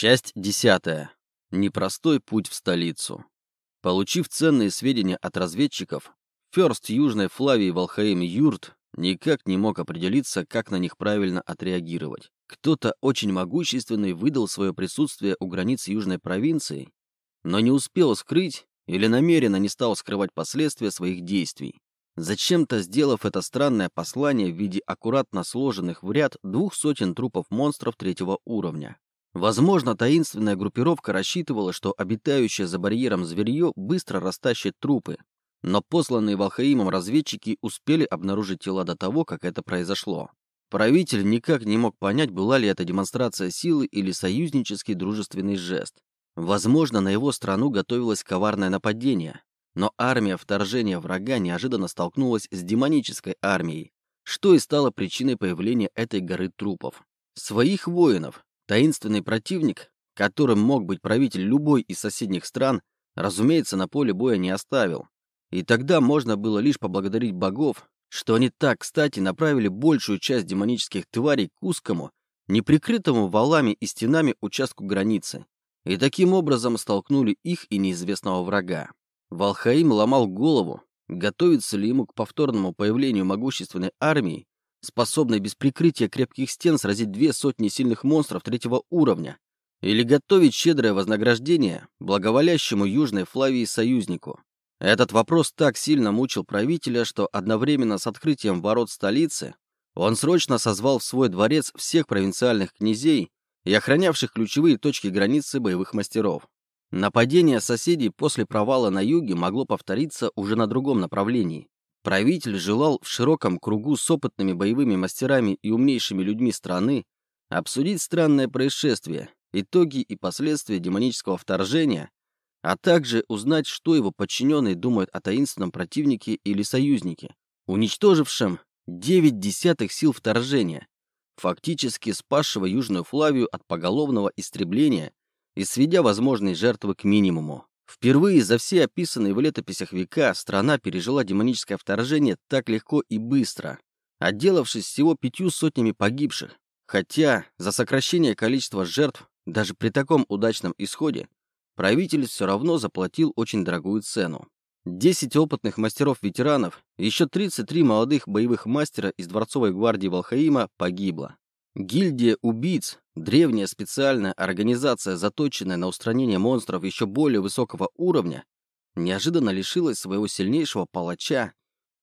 Часть десятая. Непростой путь в столицу. Получив ценные сведения от разведчиков, Ферст Южной Флавии Волхаим Юрт никак не мог определиться, как на них правильно отреагировать. Кто-то очень могущественный выдал свое присутствие у границ южной провинции, но не успел скрыть или намеренно не стал скрывать последствия своих действий. Зачем-то сделав это странное послание в виде аккуратно сложенных в ряд двух сотен трупов монстров третьего уровня. Возможно, таинственная группировка рассчитывала, что обитающее за барьером зверье быстро растащит трупы, но посланные Валхаимом разведчики успели обнаружить тела до того, как это произошло. Правитель никак не мог понять, была ли это демонстрация силы или союзнический дружественный жест. Возможно, на его страну готовилось коварное нападение, но армия вторжения врага неожиданно столкнулась с демонической армией, что и стало причиной появления этой горы трупов. Своих воинов таинственный противник, которым мог быть правитель любой из соседних стран, разумеется, на поле боя не оставил. И тогда можно было лишь поблагодарить богов, что они так, кстати, направили большую часть демонических тварей к узкому, неприкрытому валами и стенами участку границы, и таким образом столкнули их и неизвестного врага. Валхаим ломал голову, готовится ли ему к повторному появлению могущественной армии, способной без прикрытия крепких стен сразить две сотни сильных монстров третьего уровня, или готовить щедрое вознаграждение благоволящему Южной Флавии союзнику. Этот вопрос так сильно мучил правителя, что одновременно с открытием ворот столицы он срочно созвал в свой дворец всех провинциальных князей и охранявших ключевые точки границы боевых мастеров. Нападение соседей после провала на юге могло повториться уже на другом направлении. Правитель желал в широком кругу с опытными боевыми мастерами и умнейшими людьми страны обсудить странное происшествие, итоги и последствия демонического вторжения а также узнать, что его подчиненные думают о таинственном противнике или союзнике, уничтожившем 9 десятых сил вторжения, фактически спасшего Южную Флавию от поголовного истребления и сведя возможные жертвы к минимуму. Впервые за все описанные в летописях века страна пережила демоническое вторжение так легко и быстро, отделавшись всего пятью сотнями погибших, хотя за сокращение количества жертв даже при таком удачном исходе правитель все равно заплатил очень дорогую цену. 10 опытных мастеров-ветеранов еще 33 молодых боевых мастера из дворцовой гвардии Волхаима погибло. Гильдия убийц, древняя специальная организация, заточенная на устранение монстров еще более высокого уровня, неожиданно лишилась своего сильнейшего палача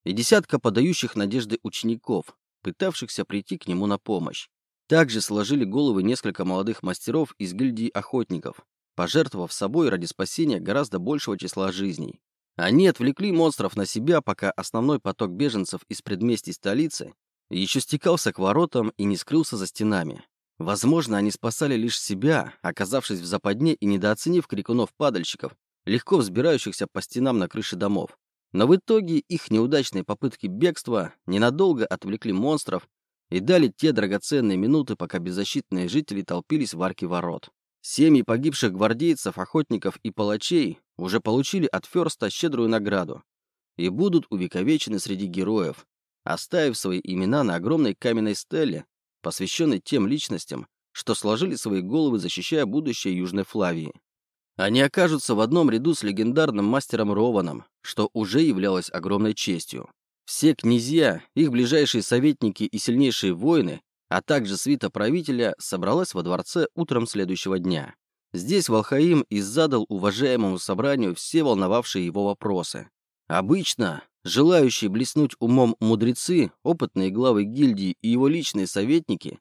и десятка подающих надежды учеников, пытавшихся прийти к нему на помощь. Также сложили головы несколько молодых мастеров из гильдии охотников, пожертвовав собой ради спасения гораздо большего числа жизней. Они отвлекли монстров на себя, пока основной поток беженцев из предместий столицы еще стекался к воротам и не скрылся за стенами. Возможно, они спасали лишь себя, оказавшись в западне и недооценив крикунов-падальщиков, легко взбирающихся по стенам на крыши домов. Но в итоге их неудачные попытки бегства ненадолго отвлекли монстров и дали те драгоценные минуты, пока беззащитные жители толпились в арке ворот. Семьи погибших гвардейцев, охотников и палачей уже получили от Ферста щедрую награду и будут увековечены среди героев, оставив свои имена на огромной каменной стеле, посвященной тем личностям, что сложили свои головы, защищая будущее Южной Флавии. Они окажутся в одном ряду с легендарным мастером Рованом, что уже являлось огромной честью. Все князья, их ближайшие советники и сильнейшие воины а также свита правителя собралась во дворце утром следующего дня. Здесь Волхаим и задал уважаемому собранию все волновавшие его вопросы. Обычно желающие блеснуть умом мудрецы, опытные главы гильдии и его личные советники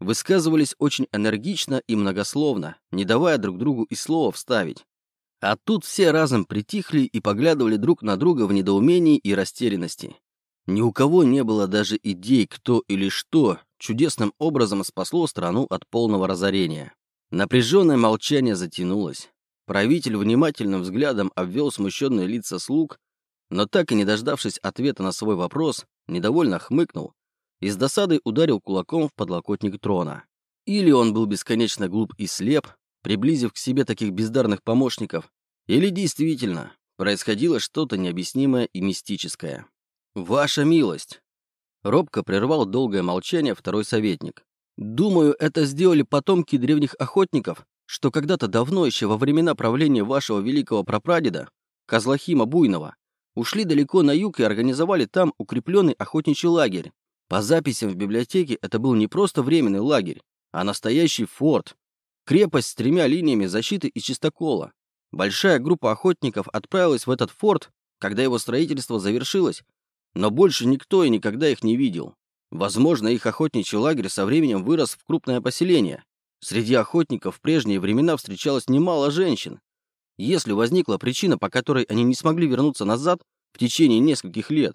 высказывались очень энергично и многословно, не давая друг другу и слова вставить. А тут все разом притихли и поглядывали друг на друга в недоумении и растерянности. Ни у кого не было даже идей, кто или что чудесным образом спасло страну от полного разорения. Напряженное молчание затянулось. Правитель внимательным взглядом обвел смущенные лица слуг, но так и не дождавшись ответа на свой вопрос, недовольно хмыкнул и с досадой ударил кулаком в подлокотник трона. Или он был бесконечно глуп и слеп, приблизив к себе таких бездарных помощников, или действительно происходило что-то необъяснимое и мистическое. «Ваша милость!» Робко прервал долгое молчание второй советник. «Думаю, это сделали потомки древних охотников, что когда-то давно, еще во времена правления вашего великого прапрадеда, Козлохима Буйного, ушли далеко на юг и организовали там укрепленный охотничий лагерь. По записям в библиотеке это был не просто временный лагерь, а настоящий форт. Крепость с тремя линиями защиты и чистокола. Большая группа охотников отправилась в этот форт, когда его строительство завершилось, но больше никто и никогда их не видел. Возможно, их охотничий лагерь со временем вырос в крупное поселение. Среди охотников в прежние времена встречалось немало женщин. Если возникла причина, по которой они не смогли вернуться назад в течение нескольких лет,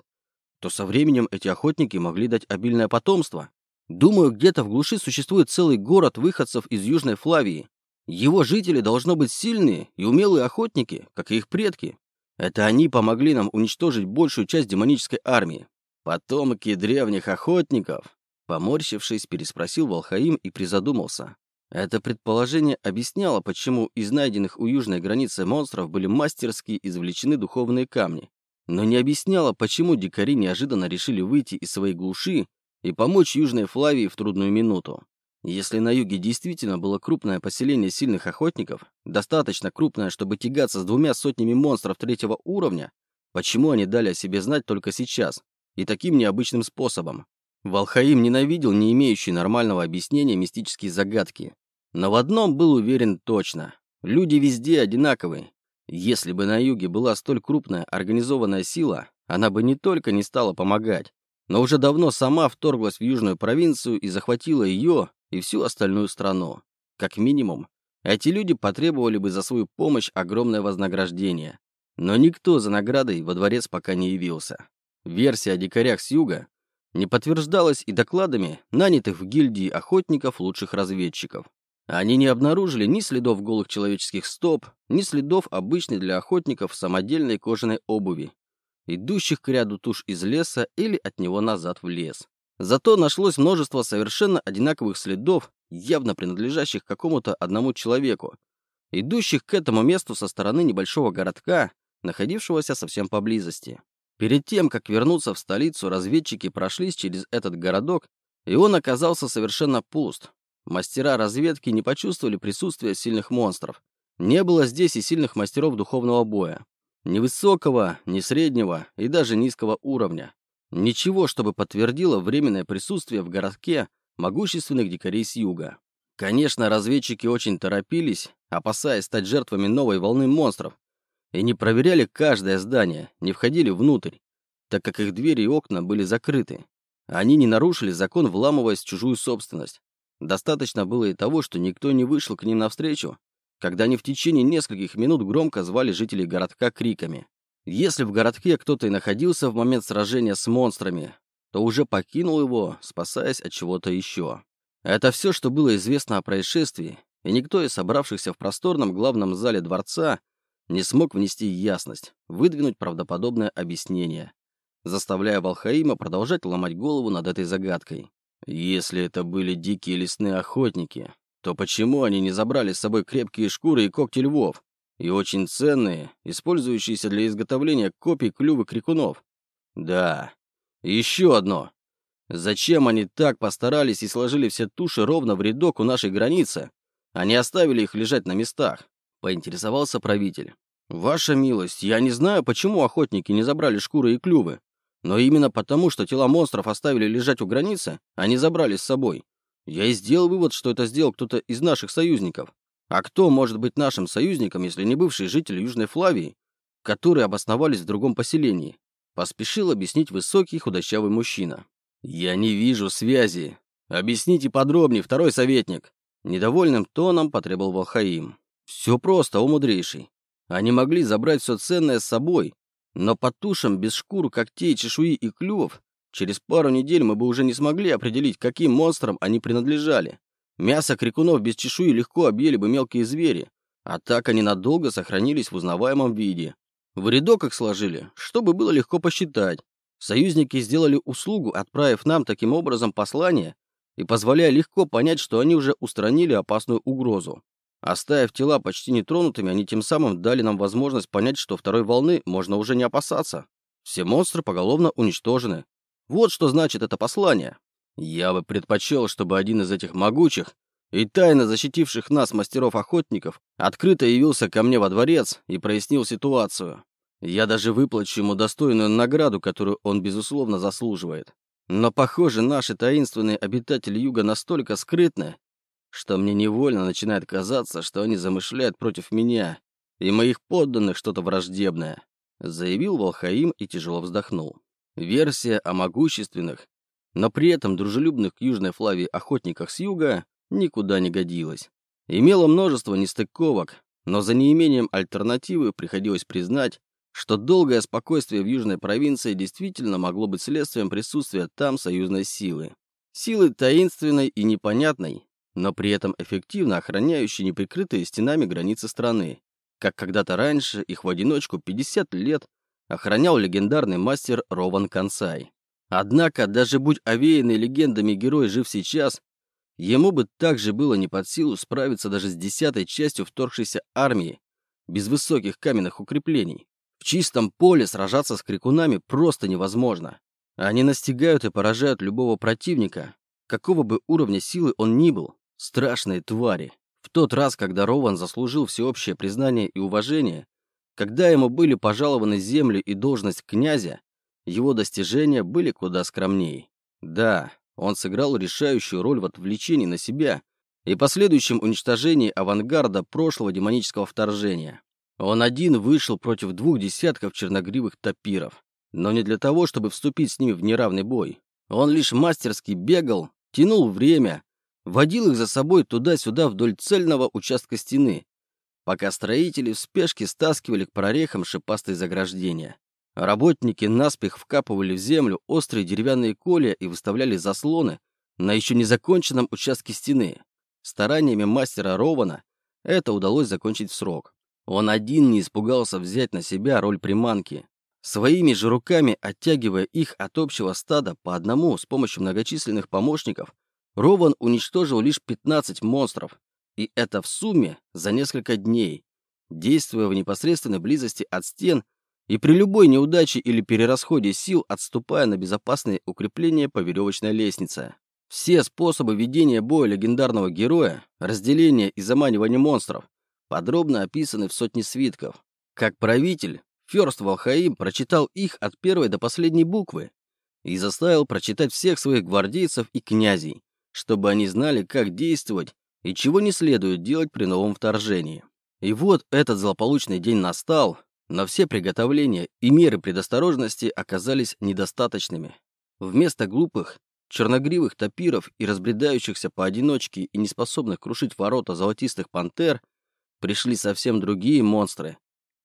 то со временем эти охотники могли дать обильное потомство. Думаю, где-то в глуши существует целый город выходцев из Южной Флавии. Его жители должно быть сильные и умелые охотники, как и их предки. Это они помогли нам уничтожить большую часть демонической армии. Потомки древних охотников, поморщившись, переспросил Волхаим и призадумался. Это предположение объясняло, почему из найденных у южной границы монстров были мастерски извлечены духовные камни, но не объясняло, почему дикари неожиданно решили выйти из своей глуши и помочь Южной Флавии в трудную минуту. Если на юге действительно было крупное поселение сильных охотников, достаточно крупное, чтобы тягаться с двумя сотнями монстров третьего уровня, почему они дали о себе знать только сейчас и таким необычным способом? Валхаим ненавидел не имеющие нормального объяснения мистические загадки. Но в одном был уверен точно. Люди везде одинаковые. Если бы на юге была столь крупная организованная сила, она бы не только не стала помогать, но уже давно сама вторглась в южную провинцию и захватила ее и всю остальную страну. Как минимум, эти люди потребовали бы за свою помощь огромное вознаграждение. Но никто за наградой во дворец пока не явился. Версия о дикарях с юга не подтверждалась и докладами нанятых в гильдии охотников лучших разведчиков. Они не обнаружили ни следов голых человеческих стоп, ни следов обычной для охотников самодельной кожаной обуви, идущих к ряду туш из леса или от него назад в лес. Зато нашлось множество совершенно одинаковых следов, явно принадлежащих какому-то одному человеку, идущих к этому месту со стороны небольшого городка, находившегося совсем поблизости. Перед тем, как вернуться в столицу, разведчики прошлись через этот городок, и он оказался совершенно пуст. Мастера разведки не почувствовали присутствия сильных монстров. Не было здесь и сильных мастеров духовного боя. Ни высокого, ни среднего и даже низкого уровня. Ничего, чтобы подтвердило временное присутствие в городке могущественных дикарей с юга. Конечно, разведчики очень торопились, опасаясь стать жертвами новой волны монстров, и не проверяли каждое здание, не входили внутрь, так как их двери и окна были закрыты. Они не нарушили закон, вламываясь в чужую собственность. Достаточно было и того, что никто не вышел к ним навстречу, когда они в течение нескольких минут громко звали жителей городка криками. Если в городке кто-то и находился в момент сражения с монстрами, то уже покинул его, спасаясь от чего-то еще. Это все, что было известно о происшествии, и никто из собравшихся в просторном главном зале дворца не смог внести ясность, выдвинуть правдоподобное объяснение, заставляя Валхаима продолжать ломать голову над этой загадкой. Если это были дикие лесные охотники, то почему они не забрали с собой крепкие шкуры и когти львов? И очень ценные, использующиеся для изготовления копий клювы крикунов. Да. еще одно. Зачем они так постарались и сложили все туши ровно в рядок у нашей границы, а не оставили их лежать на местах? Поинтересовался правитель. Ваша милость, я не знаю, почему охотники не забрали шкуры и клювы. Но именно потому, что тела монстров оставили лежать у границы, они забрали с собой. Я и сделал вывод, что это сделал кто-то из наших союзников. А кто может быть нашим союзником, если не бывший житель Южной Флавии, которые обосновались в другом поселении? Поспешил объяснить высокий худощавый мужчина. «Я не вижу связи. Объясните подробнее, второй советник». Недовольным тоном потребовал Валхаим. «Все просто, о мудрейший. Они могли забрать все ценное с собой, но по тушам без шкур, когтей, чешуи и клювов Через пару недель мы бы уже не смогли определить, каким монстрам они принадлежали. Мясо крикунов без чешуи легко объели бы мелкие звери, а так они надолго сохранились в узнаваемом виде. В рядок их сложили, чтобы было легко посчитать. Союзники сделали услугу, отправив нам таким образом послание и позволяя легко понять, что они уже устранили опасную угрозу. Оставив тела почти нетронутыми, они тем самым дали нам возможность понять, что второй волны можно уже не опасаться. Все монстры поголовно уничтожены, вот что значит это послание. Я бы предпочел, чтобы один из этих могучих и тайно защитивших нас мастеров-охотников, открыто явился ко мне во дворец и прояснил ситуацию. Я даже выплачу ему достойную награду, которую он, безусловно, заслуживает. Но, похоже, наши таинственные обитатели Юга настолько скрытны, что мне невольно начинает казаться, что они замышляют против меня и моих подданных что-то враждебное», заявил Волхаим и тяжело вздохнул. Версия о могущественных, но при этом дружелюбных к Южной Флавии охотниках с юга никуда не годилась. Имела множество нестыковок, но за неимением альтернативы приходилось признать, что долгое спокойствие в южной провинции действительно могло быть следствием присутствия там союзной силы. Силы таинственной и непонятной, но при этом эффективно охраняющей неприкрытые стенами границы страны, как когда-то раньше их в одиночку 50 лет охранял легендарный мастер Рован Кансай. Однако, даже будь овеянный легендами герой жив сейчас, ему бы также было не под силу справиться даже с десятой частью вторгшейся армии, без высоких каменных укреплений. В чистом поле сражаться с крикунами просто невозможно. Они настигают и поражают любого противника, какого бы уровня силы он ни был, страшные твари. В тот раз, когда Рован заслужил всеобщее признание и уважение, когда ему были пожалованы земли и должность князя, его достижения были куда скромнее. Да, он сыграл решающую роль в отвлечении на себя и последующем уничтожении авангарда прошлого демонического вторжения. Он один вышел против двух десятков черногривых топиров, но не для того, чтобы вступить с ними в неравный бой. Он лишь мастерски бегал, тянул время, водил их за собой туда-сюда вдоль цельного участка стены, пока строители в спешке стаскивали к прорехам шипастые заграждения. Работники наспех вкапывали в землю острые деревянные колья и выставляли заслоны на еще незаконченном участке стены. Стараниями мастера Рована это удалось закончить в срок. Он один не испугался взять на себя роль приманки, своими же руками оттягивая их от общего стада по одному с помощью многочисленных помощников, Рован уничтожил лишь 15 монстров, и это в сумме за несколько дней, действуя в непосредственной близости от стен и при любой неудаче или перерасходе сил отступая на безопасные укрепления по веревочной лестнице. Все способы ведения боя легендарного героя, разделения и заманивания монстров подробно описаны в сотне свитков. Как правитель, Ферст Валхаим прочитал их от первой до последней буквы и заставил прочитать всех своих гвардейцев и князей, чтобы они знали, как действовать и чего не следует делать при новом вторжении. И вот этот злополучный день настал, но все приготовления и меры предосторожности оказались недостаточными. Вместо глупых, черногривых топиров и разбредающихся поодиночке и неспособных крушить ворота золотистых пантер, пришли совсем другие монстры.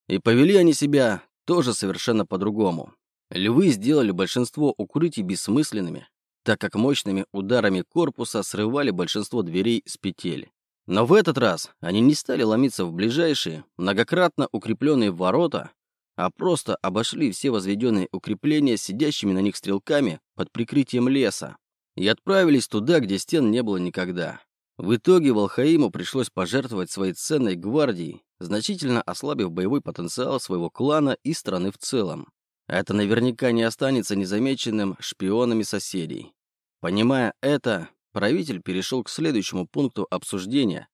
И повели они себя тоже совершенно по-другому. Львы сделали большинство укрытий бессмысленными, так как мощными ударами корпуса срывали большинство дверей с петель. Но в этот раз они не стали ломиться в ближайшие, многократно укрепленные ворота, а просто обошли все возведенные укрепления сидящими на них стрелками под прикрытием леса и отправились туда, где стен не было никогда. В итоге Волхаиму пришлось пожертвовать своей ценной гвардией, значительно ослабив боевой потенциал своего клана и страны в целом. Это наверняка не останется незамеченным шпионами соседей. Понимая это, правитель перешел к следующему пункту обсуждения,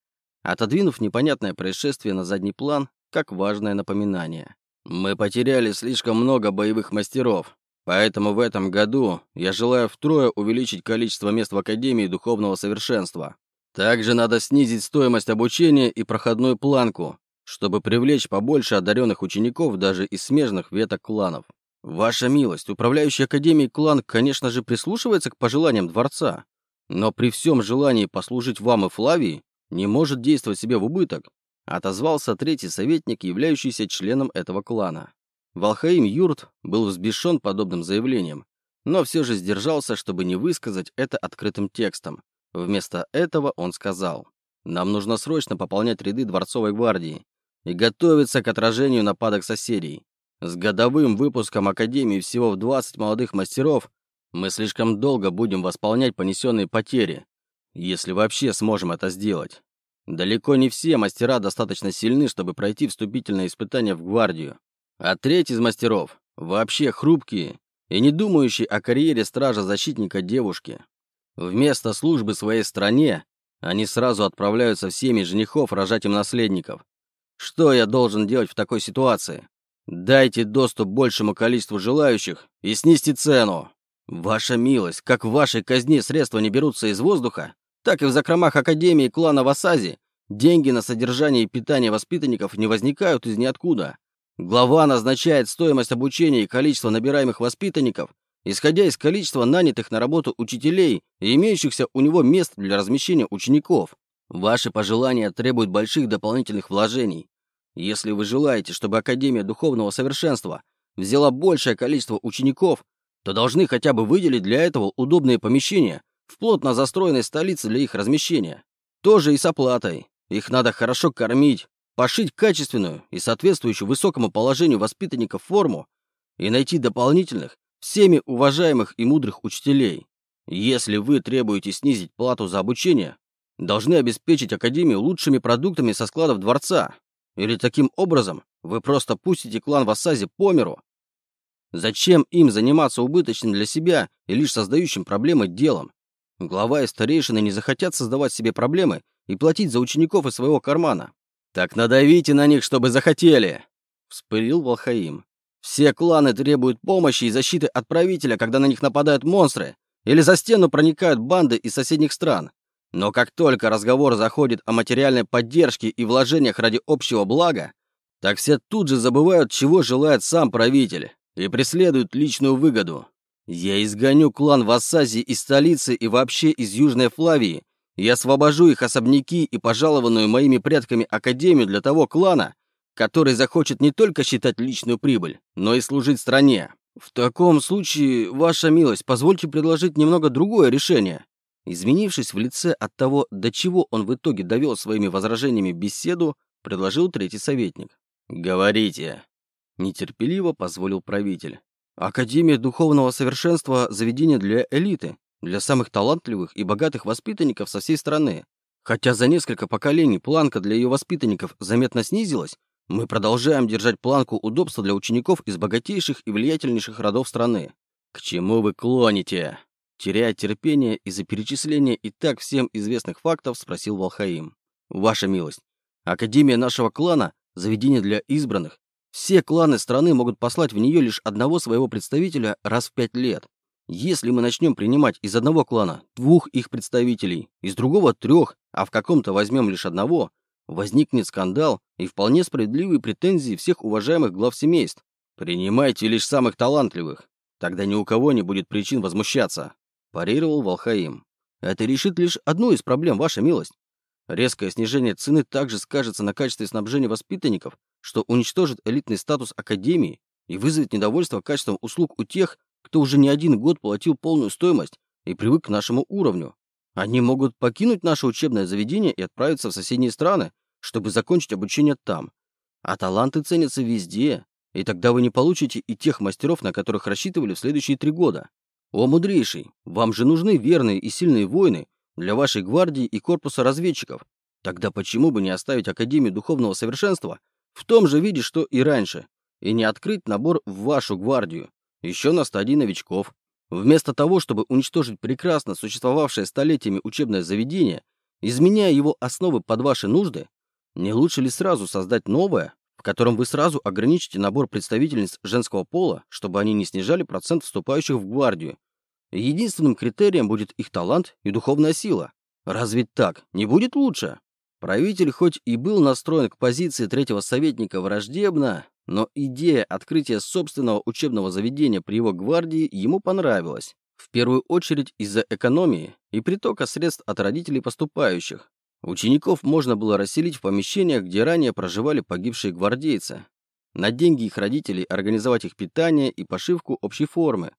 отодвинув непонятное происшествие на задний план, как важное напоминание. «Мы потеряли слишком много боевых мастеров, поэтому в этом году я желаю втрое увеличить количество мест в Академии Духовного Совершенства. Также надо снизить стоимость обучения и проходную планку, чтобы привлечь побольше одаренных учеников даже из смежных веток кланов. Ваша милость, управляющий Академией клан, конечно же, прислушивается к пожеланиям дворца, но при всем желании послужить вам и Флавии не может действовать себе в убыток, отозвался третий советник, являющийся членом этого клана. Валхаим Юрт был взбешен подобным заявлением, но все же сдержался, чтобы не высказать это открытым текстом. Вместо этого он сказал, «Нам нужно срочно пополнять ряды дворцовой гвардии и готовиться к отражению нападок соседей. С годовым выпуском Академии всего в 20 молодых мастеров мы слишком долго будем восполнять понесенные потери, если вообще сможем это сделать. Далеко не все мастера достаточно сильны, чтобы пройти вступительное испытание в гвардию. А треть из мастеров вообще хрупкие и не думающие о карьере стража-защитника девушки. Вместо службы своей стране Они сразу отправляются всеми женихов рожать им наследников. Что я должен делать в такой ситуации? Дайте доступ большему количеству желающих и снизьте цену. Ваша милость, как в вашей казне средства не берутся из воздуха, так и в закромах Академии клана Васази деньги на содержание и питание воспитанников не возникают из ниоткуда. Глава назначает стоимость обучения и количество набираемых воспитанников, исходя из количества нанятых на работу учителей и имеющихся у него мест для размещения учеников. Ваши пожелания требуют больших дополнительных вложений. Если вы желаете, чтобы Академия Духовного Совершенства взяла большее количество учеников, то должны хотя бы выделить для этого удобные помещения в плотно застроенной столице для их размещения. Тоже и с оплатой. Их надо хорошо кормить, пошить качественную и соответствующую высокому положению воспитанников форму и найти дополнительных, всеми уважаемых и мудрых учителей. Если вы требуете снизить плату за обучение, должны обеспечить Академию лучшими продуктами со складов дворца. Или таким образом вы просто пустите клан Вассази по миру. Зачем им заниматься убыточным для себя и лишь создающим проблемы делом? Глава и старейшины не захотят создавать себе проблемы и платить за учеников из своего кармана. «Так надавите на них, чтобы захотели!» — вспылил Волхаим. «Все кланы требуют помощи и защиты от правителя, когда на них нападают монстры, или за стену проникают банды из соседних стран. Но как только разговор заходит о материальной поддержке и вложениях ради общего блага, так все тут же забывают, чего желает сам правитель, и преследуют личную выгоду. Я изгоню клан Вассази из столицы и вообще из Южной Флавии, я освобожу их особняки и пожалованную моими предками Академию для того клана, который захочет не только считать личную прибыль, но и служить стране. В таком случае, ваша милость, позвольте предложить немного другое решение. Изменившись в лице от того, до чего он в итоге довел своими возражениями беседу, предложил третий советник. «Говорите», — нетерпеливо позволил правитель. «Академия духовного совершенства — заведение для элиты для самых талантливых и богатых воспитанников со всей страны. Хотя за несколько поколений планка для ее воспитанников заметно снизилась, мы продолжаем держать планку удобства для учеников из богатейших и влиятельнейших родов страны. К чему вы клоните? Теряя терпение из-за перечисления и так всем известных фактов, спросил Волхаим. Ваша милость, Академия нашего клана – заведение для избранных. Все кланы страны могут послать в нее лишь одного своего представителя раз в пять лет. Если мы начнем принимать из одного клана двух их представителей, из другого трех, а в каком-то возьмем лишь одного, возникнет скандал и вполне справедливые претензии всех уважаемых глав семейств. Принимайте лишь самых талантливых, тогда ни у кого не будет причин возмущаться, парировал Волхаим. Это решит лишь одну из проблем, ваша милость. Резкое снижение цены также скажется на качестве снабжения воспитанников, что уничтожит элитный статус Академии и вызовет недовольство качеством услуг у тех, кто уже не один год платил полную стоимость и привык к нашему уровню. Они могут покинуть наше учебное заведение и отправиться в соседние страны, чтобы закончить обучение там. А таланты ценятся везде, и тогда вы не получите и тех мастеров, на которых рассчитывали в следующие три года. О, мудрейший, вам же нужны верные и сильные воины для вашей гвардии и корпуса разведчиков. Тогда почему бы не оставить Академию Духовного Совершенства в том же виде, что и раньше, и не открыть набор в вашу гвардию? еще на стадии новичков. Вместо того, чтобы уничтожить прекрасно существовавшее столетиями учебное заведение, изменяя его основы под ваши нужды, не лучше ли сразу создать новое, в котором вы сразу ограничите набор представительниц женского пола, чтобы они не снижали процент вступающих в гвардию? Единственным критерием будет их талант и духовная сила. Разве так не будет лучше? Правитель хоть и был настроен к позиции третьего советника враждебно, но идея открытия собственного учебного заведения при его гвардии ему понравилась. В первую очередь из-за экономии и притока средств от родителей поступающих. Учеников можно было расселить в помещениях, где ранее проживали погибшие гвардейцы. На деньги их родителей организовать их питание и пошивку общей формы.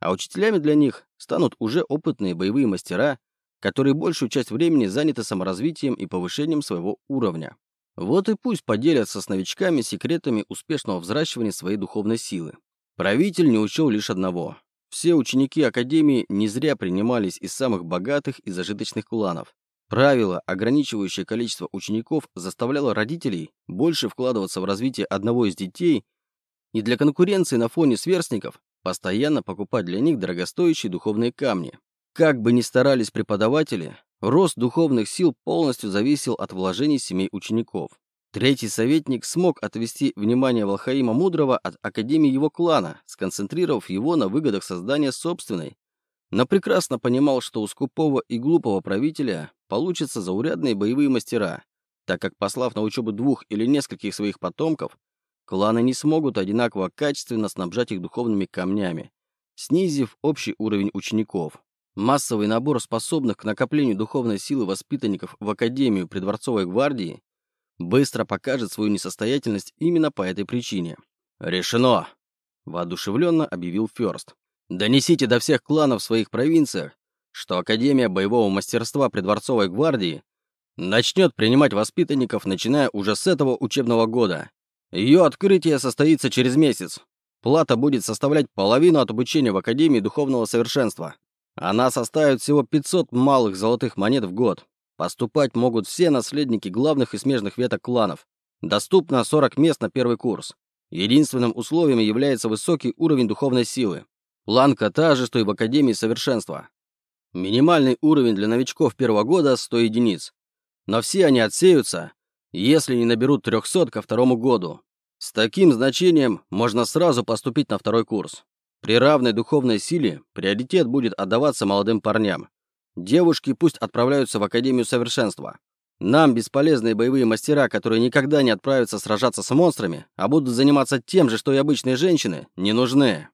А учителями для них станут уже опытные боевые мастера, которые большую часть времени заняты саморазвитием и повышением своего уровня. Вот и пусть поделятся с новичками секретами успешного взращивания своей духовной силы. Правитель не учел лишь одного. Все ученики Академии не зря принимались из самых богатых и зажиточных кланов. Правило, ограничивающее количество учеников, заставляло родителей больше вкладываться в развитие одного из детей и для конкуренции на фоне сверстников постоянно покупать для них дорогостоящие духовные камни. Как бы ни старались преподаватели, Рост духовных сил полностью зависел от вложений семей учеников. Третий советник смог отвести внимание Валхаима Мудрого от Академии его клана, сконцентрировав его на выгодах создания собственной, но прекрасно понимал, что у скупого и глупого правителя получатся заурядные боевые мастера, так как, послав на учебу двух или нескольких своих потомков, кланы не смогут одинаково качественно снабжать их духовными камнями, снизив общий уровень учеников. Массовый набор способных к накоплению духовной силы воспитанников в Академию придворцовой гвардии быстро покажет свою несостоятельность именно по этой причине. «Решено!» – воодушевленно объявил Фёрст. «Донесите до всех кланов в своих провинциях, что Академия боевого мастерства придворцовой гвардии начнет принимать воспитанников, начиная уже с этого учебного года. Ее открытие состоится через месяц. Плата будет составлять половину от обучения в Академии Духовного Совершенства. Она составит всего 500 малых золотых монет в год. Поступать могут все наследники главных и смежных веток кланов. Доступно 40 мест на первый курс. Единственным условием является высокий уровень духовной силы. Планка та же, что и в Академии Совершенства. Минимальный уровень для новичков первого года – 100 единиц. Но все они отсеются, если не наберут 300 ко второму году. С таким значением можно сразу поступить на второй курс. При равной духовной силе приоритет будет отдаваться молодым парням. Девушки пусть отправляются в Академию Совершенства. Нам бесполезные боевые мастера, которые никогда не отправятся сражаться с монстрами, а будут заниматься тем же, что и обычные женщины, не нужны.